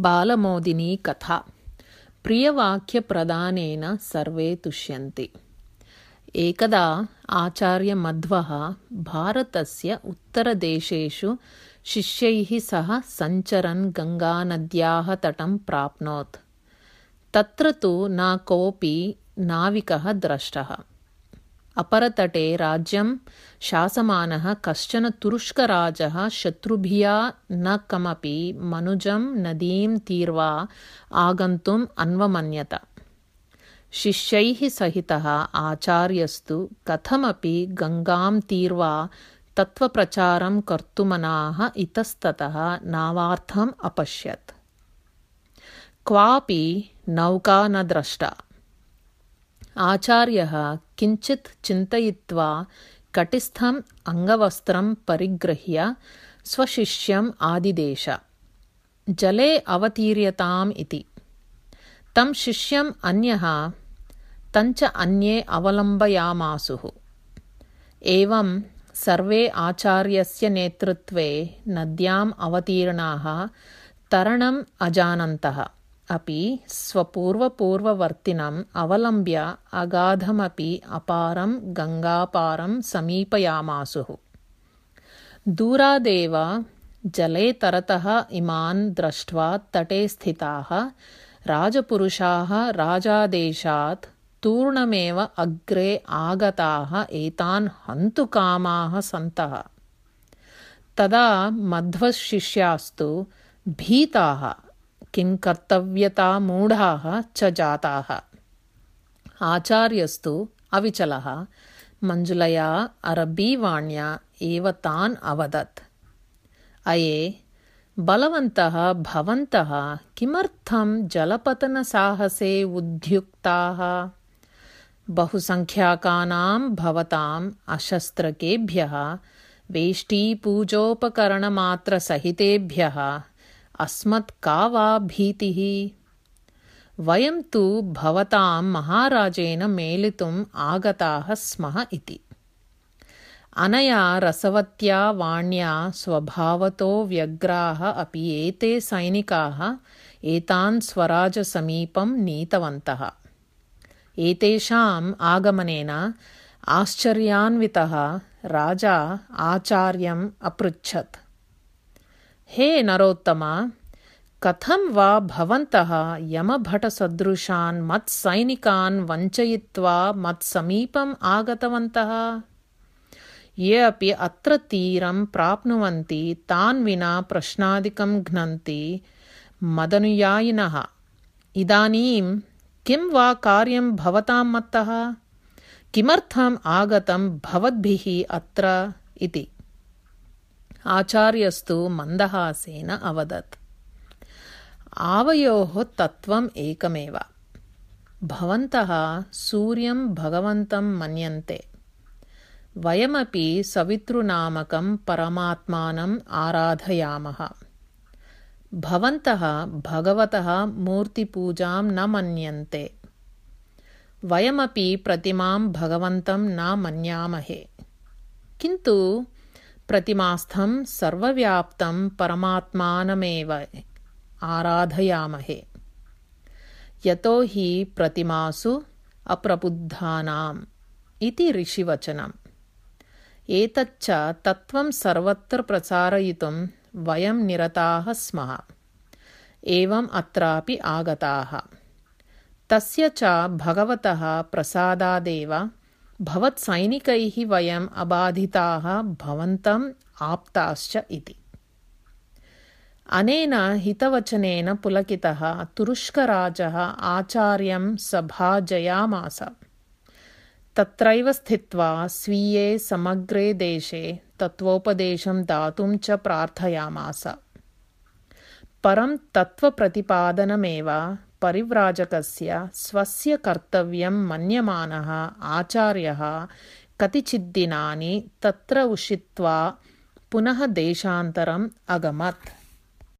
बालमोदिनी कथा प्रियवाक्यप्रदानेन सर्वे तुष्यन्ति एकदा आचार्यमध्वः भारतस्य उत्तरदेशेषु शिष्यैः सह सञ्चरन् गङ्गानद्याः तटं प्राप्नोत् तत्र तु न कोऽपि नाविकः द्रष्टः अपरतटे राज्यं शासमानः कश्चन तुरुष्कराजः शत्रुभिया न कमपि मनुजं नदीं तीर्वा आगन्तुम् अन्वमन्यत। शिष्यैः सहितः आचार्यस्तु कथमपि गङ्गां तीर्वा तत्त्वप्रचारं कर्तुमनाः इतस्ततः नावार्थम् अपश्यत्। क्वापि नौका न द्रष्टा आचार्यः किञ्चित् चिन्तयित्वा कटिस्थम् अङ्गवस्त्रं परिगृह्य स्वशिष्यम् आदिदेश। जले अवतीर्यताम् इति। तं शिष्यम् अन्यः तञ्च अन्ये अवलम्बयामासुः। एवं सर्वे आचार्यस्य नेतृत्वे नद्याम् अवतीर्णाः तरणम् अजानन्तः अपि स्वपूर्वपूर्ववर्तिनम् अवलम्ब्य अगाधमपि अपारं गङ्गापारं समीपयामासुः। दूरादेव जले तरतः इमान् दृष्ट्वा तटे स्थिताः राजपुरुषाः राजादेशात् तूर्णमेव अग्रे आगताः एतान् हन्तुकामाः सन्तः। तदा मध्वशिष्यास्तु भीताः किं कर्तव्यतामूढाः च जाताः। आचार्यस्तु अविचलः मञ्जुलया अरबीवाण्या एव तान् अवदत्। अये बलवन्तः भवन्तः किमर्थं जलपतनसाहसे उद्युक्ताः? बहुसङ्ख्याकानां भवताम् अशस्त्रकेभ्यः वेष्टीपूजोपकरणमात्रसहितेभ्यः अस्मत् का वा भीतिः? वयं तु भवतां महाराजेन मेलितुम् आगताः स्मः इति। अनया रसवत्या वाण्या स्वभावतो व्यग्राः अपि एते सैनिकाः एतान् स्वराजसमीपं नीतवन्तः। एतेषाम् आगमनेन आश्चर्यान्वितः राजा आचार्यम् अपृच्छत् हे नरोत्तम, कथं वा भवन्तः यमभटसदृशान् मत्सैनिकान् वञ्चयित्वा मत्समीपम् आगतवन्तः? ये अपि अत्र तीरं प्राप्नुवन्ति, तान् विना प्रश्नादिकं घ्नन्ति मदनुयायिनः। इदानीं किं वा कार्यं भवतां मत्तः? किमर्थम् आगतं भवद्भिः अत्र इति। आचार्यस्तु मन्दहासेन अवदत्। आवयोः तत्त्वम् एकमेव। भवन्तः सूर्यं भगवन्तं मन्यन्ते। वयमपि सवितृनामकं परमात्मानम् आराधयामः। भवन्तः भगवतः मूर्तिपूजां न मन्यन्ते। वयमपि प्रतिमां भगवन्तं न मन्यामहे। किन्तु प्रतिमास्थं सर्वव्याप्तं परमात्मानमेव आराधयामहे। यतो हि प्रतिमासु अप्रबुद्धानाम् इति ऋषिवचनम्। एतच्च तत्त्वं सर्वत्र प्रसारयितुं वयं निरताः स्मः। एवम् अत्रापि आगताः। तस्य च भगवतः प्रसादादेव भवत्सैनिकैः वयम् अबाधिताः भवन्तम् आप्ताश्च इति। अनेन हितवचनेन पुलकितः तुरुष्कराजः आचार्यं सभाजयामास तत्रैव स्थित्वा स्वीये समग्रे देशे तत्त्वोपदेशं दातुं च प्रार्थयामास। परं तत्त्वप्रतिपादनमेव परिव्राजकस्य स्वस्य कर्तव्यं मन्यमानः आचार्यः कतिचिद्दिनानि तत्र उषित्वा पुनः देशान्तरम् अगमत्